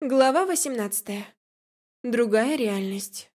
Глава 18. Другая реальность.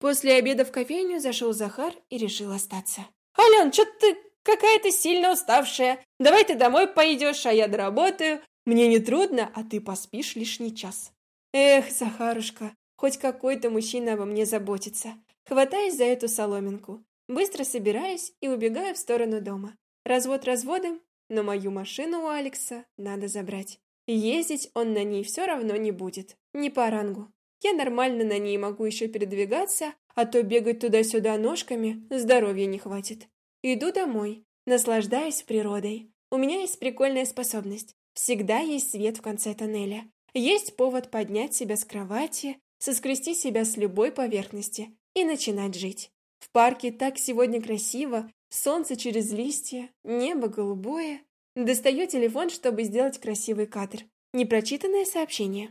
После обеда в кофейню зашел Захар и решил остаться. «Ален, что ты какая-то сильно уставшая. Давай ты домой пойдешь, а я доработаю. Мне не трудно, а ты поспишь лишний час». Эх, Захарушка, хоть какой-то мужчина обо мне заботится. Хватаюсь за эту соломинку. Быстро собираюсь и убегаю в сторону дома. Развод разводом, но мою машину у Алекса надо забрать. Ездить он на ней все равно не будет, не по рангу. Я нормально на ней могу еще передвигаться, а то бегать туда-сюда ножками здоровья не хватит. Иду домой, наслаждаюсь природой. У меня есть прикольная способность. Всегда есть свет в конце тоннеля. Есть повод поднять себя с кровати, соскрести себя с любой поверхности и начинать жить. В парке так сегодня красиво, солнце через листья, небо голубое, Достаю телефон, чтобы сделать красивый кадр. Непрочитанное сообщение.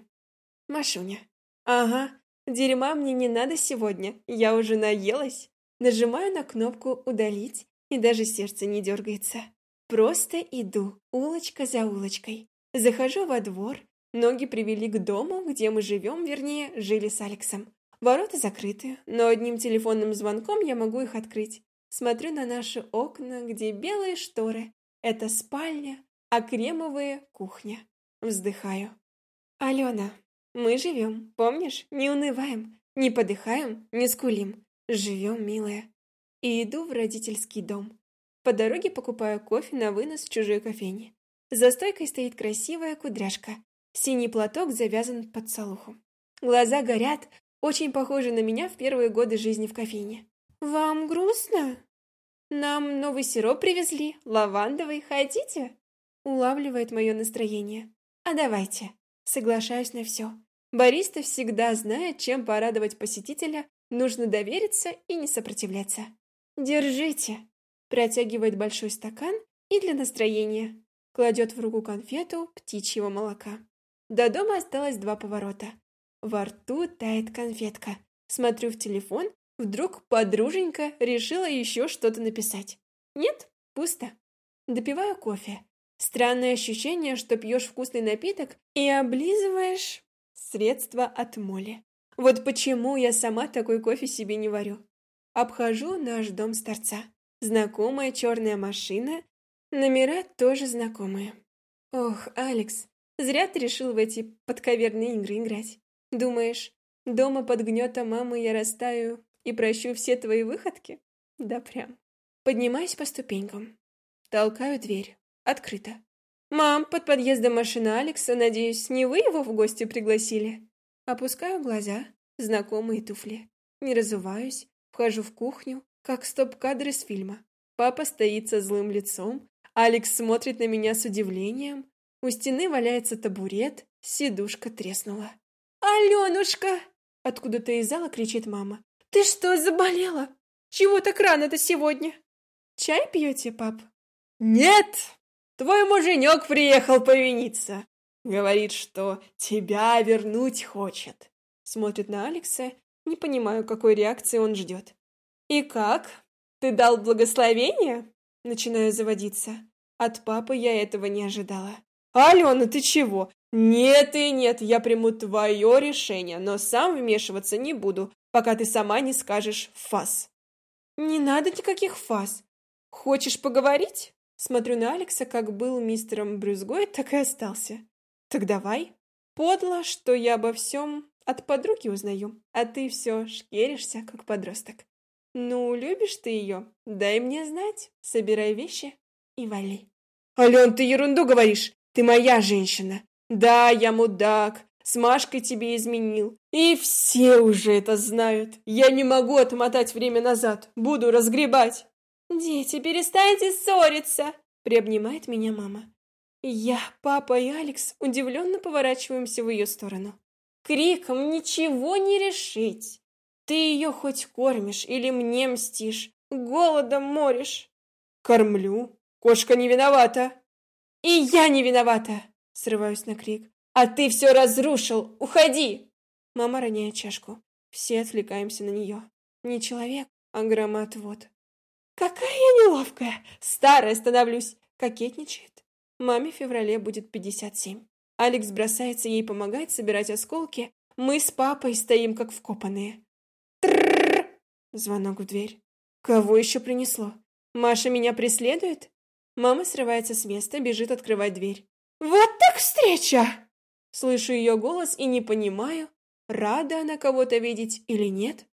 Машуня. Ага, дерьма мне не надо сегодня, я уже наелась. Нажимаю на кнопку «Удалить», и даже сердце не дергается. Просто иду, улочка за улочкой. Захожу во двор, ноги привели к дому, где мы живем, вернее, жили с Алексом. Ворота закрыты, но одним телефонным звонком я могу их открыть. Смотрю на наши окна, где белые шторы, это спальня, а кремовые – кухня. Вздыхаю. Алена, мы живем, помнишь? Не унываем, не подыхаем, не скулим. Живем, милая. И иду в родительский дом. По дороге покупаю кофе на вынос в чужой кофейне. За стойкой стоит красивая кудряшка. Синий платок завязан под солуху. Глаза горят, очень похожи на меня в первые годы жизни в кофейне. «Вам грустно?» «Нам новый сироп привезли, лавандовый, хотите?» Улавливает мое настроение. «А давайте». Соглашаюсь на все. Бариста всегда знает, чем порадовать посетителя, нужно довериться и не сопротивляться. «Держите!» Протягивает большой стакан и для настроения. Кладет в руку конфету птичьего молока. До дома осталось два поворота. Во рту тает конфетка. Смотрю в телефон Вдруг подруженька решила еще что-то написать. Нет, пусто. Допиваю кофе. Странное ощущение, что пьешь вкусный напиток и облизываешь средство от моли. Вот почему я сама такой кофе себе не варю. Обхожу наш дом с торца. Знакомая черная машина, номера тоже знакомые. Ох, Алекс, зря ты решил в эти подковерные игры играть. Думаешь, дома под гнетом мамы я растаю и прощу все твои выходки? Да прям. Поднимаюсь по ступенькам. Толкаю дверь. Открыто. «Мам, под подъездом машина Алекса, надеюсь, не вы его в гости пригласили?» Опускаю глаза. Знакомые туфли. Не разуваюсь. Вхожу в кухню, как стоп-кадр из фильма. Папа стоит со злым лицом. Алекс смотрит на меня с удивлением. У стены валяется табурет. Сидушка треснула. «Аленушка!» Откуда-то из зала кричит мама. «Ты что, заболела? Чего так рано-то сегодня? Чай пьете, пап?» «Нет! Твой муженек приехал повиниться. Говорит, что тебя вернуть хочет». Смотрит на Алекса, не понимаю, какой реакции он ждет. «И как? Ты дал благословение?» Начинаю заводиться. От папы я этого не ожидала. «Алена, ты чего? Нет и нет, я приму твое решение, но сам вмешиваться не буду пока ты сама не скажешь фас. Не надо никаких фас. Хочешь поговорить? Смотрю на Алекса, как был мистером Брюзгой, так и остался. Так давай. Подло, что я обо всем от подруги узнаю, а ты все шкеришься, как подросток. Ну, любишь ты ее? Дай мне знать, собирай вещи и вали. Ален, ты ерунду говоришь. Ты моя женщина. Да, я мудак, с Машкой тебе изменил. И все уже это знают. Я не могу отмотать время назад. Буду разгребать. Дети, перестаньте ссориться, приобнимает меня мама. Я, папа и Алекс удивленно поворачиваемся в ее сторону. Криком ничего не решить. Ты ее хоть кормишь или мне мстишь, голодом моришь. Кормлю. Кошка не виновата. И я не виновата, срываюсь на крик. «А ты все разрушил! Уходи!» Мама роняет чашку. Все отвлекаемся на нее. Не человек, а громоотвод. «Какая я неловкая! Старая становлюсь!» Кокетничает. Маме в феврале будет пятьдесят семь. Алекс бросается ей помогать собирать осколки. Мы с папой стоим как вкопанные. Трррр! Звонок в дверь. Кого еще принесло? Маша меня преследует? Мама срывается с места, бежит открывать дверь. «Вот так встреча!» Слышу ее голос и не понимаю, рада она кого-то видеть или нет.